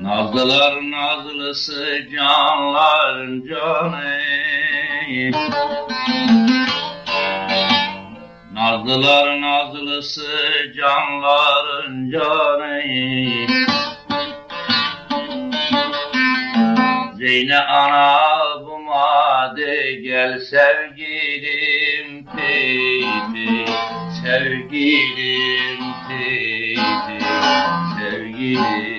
Nazlılar nazlısı canların canı Nazlılar nazlısı canların canı. Zeyne ana bu made gel sevgilim teyze. Sevgilim teyze. Sevgilim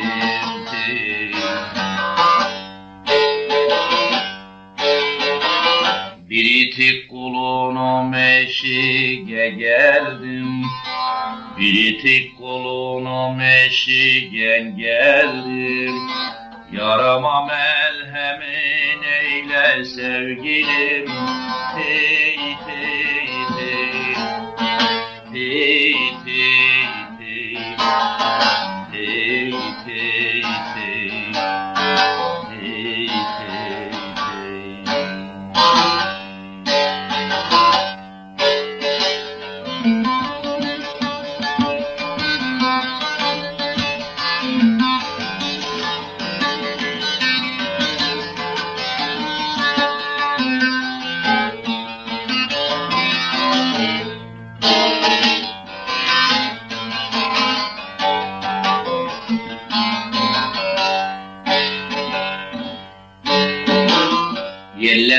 meşige geldim. Bir itik kulunu meşigen geldim. Yarama melhemin eyle sevgilim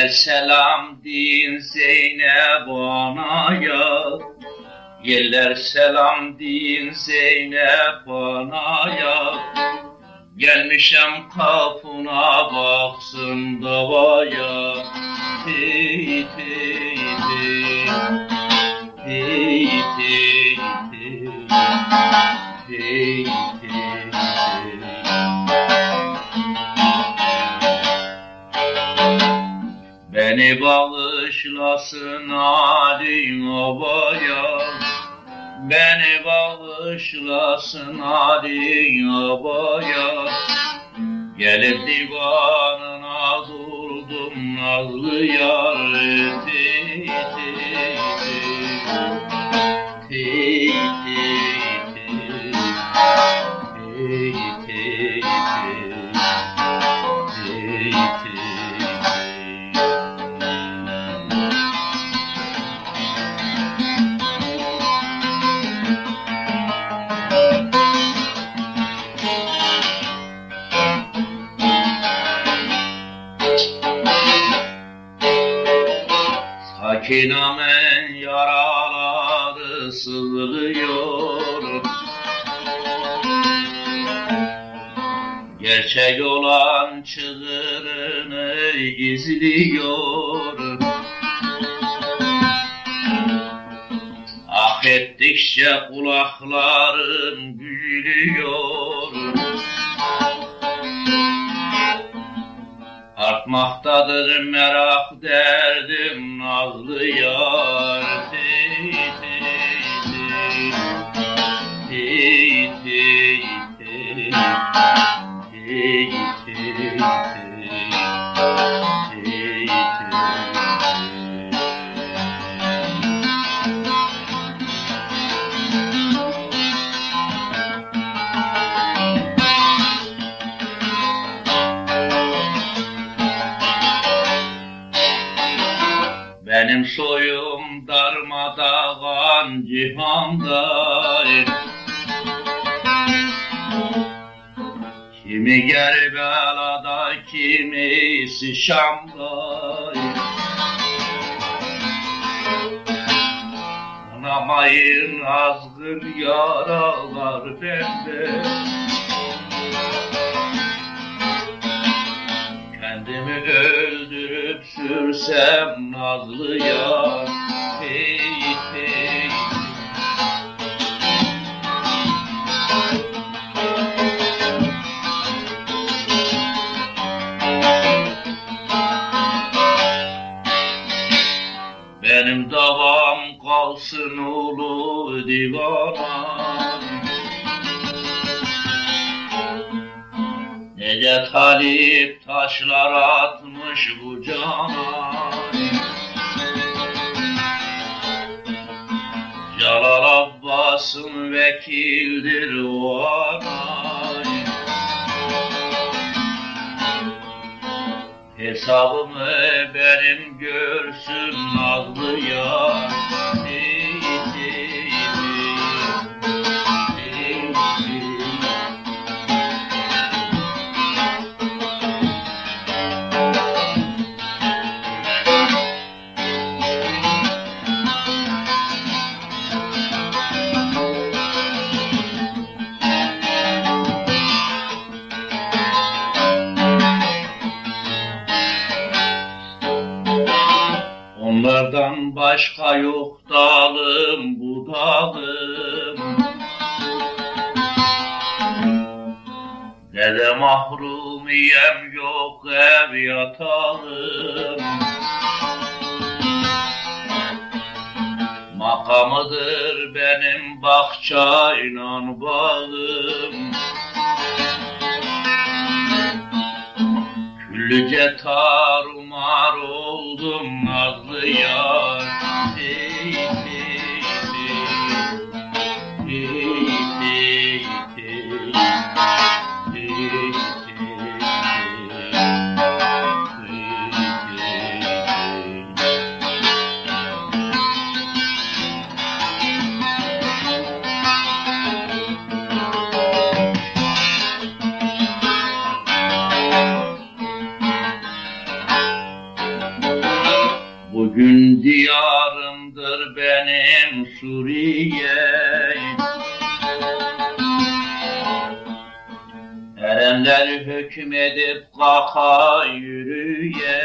selam din Zeynep anaya. Yeller selam din Zeynep anaya. Gelmişem kapına baksın davaya. Hey Beni bağışlasın Ali Obaya. Beni bağışlasın Ali Obaya. Gelip divanına durdum nazlı yar Tey tey tey Tey tey Sakinamen yaraları sızlıyor. Gerçek olan çığırını gizliyor. Ah ettikçe kulaklarım gülüyor Artmaktadır merak derdim nazlı yar. Tey Soyum darmadağın cihanda. Kimi Gerbela'da kimisi Şam'da. Anamayın azgın yaralar bende nazlı yar Hey hey Benim davam kalsın ulu divana. Nece talip taşlar atmış bu cana Abbas'ın vekildir o anay Hesabımı benim görsün nazlı yar Onlardan başka yok dalım budalım Ne de mahrumiyem yok ev yatağım Makamıdır benim bahçayla bağım Küllüce tarumar oldum nazlı Suriye. Erenler hükmedip kaka yürüye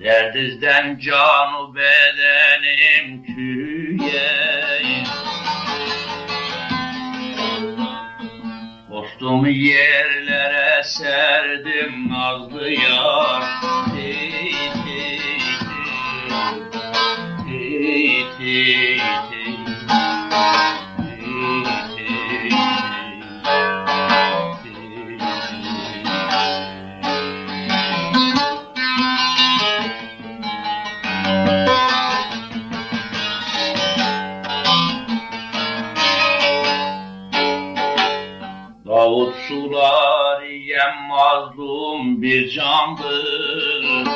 Derdizden canu bedenim çürüye Kostumu yerlere serdim nazlı yar Davut sular yem mazlum bir candır.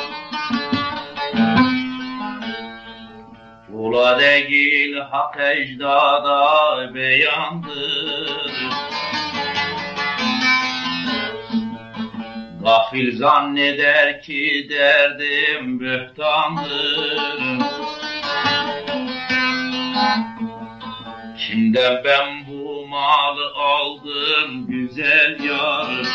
Ula değil hak ecdada beyandır. Gafil zanneder ki derdim bühtandır Kimden ben malı aldım güzel yar.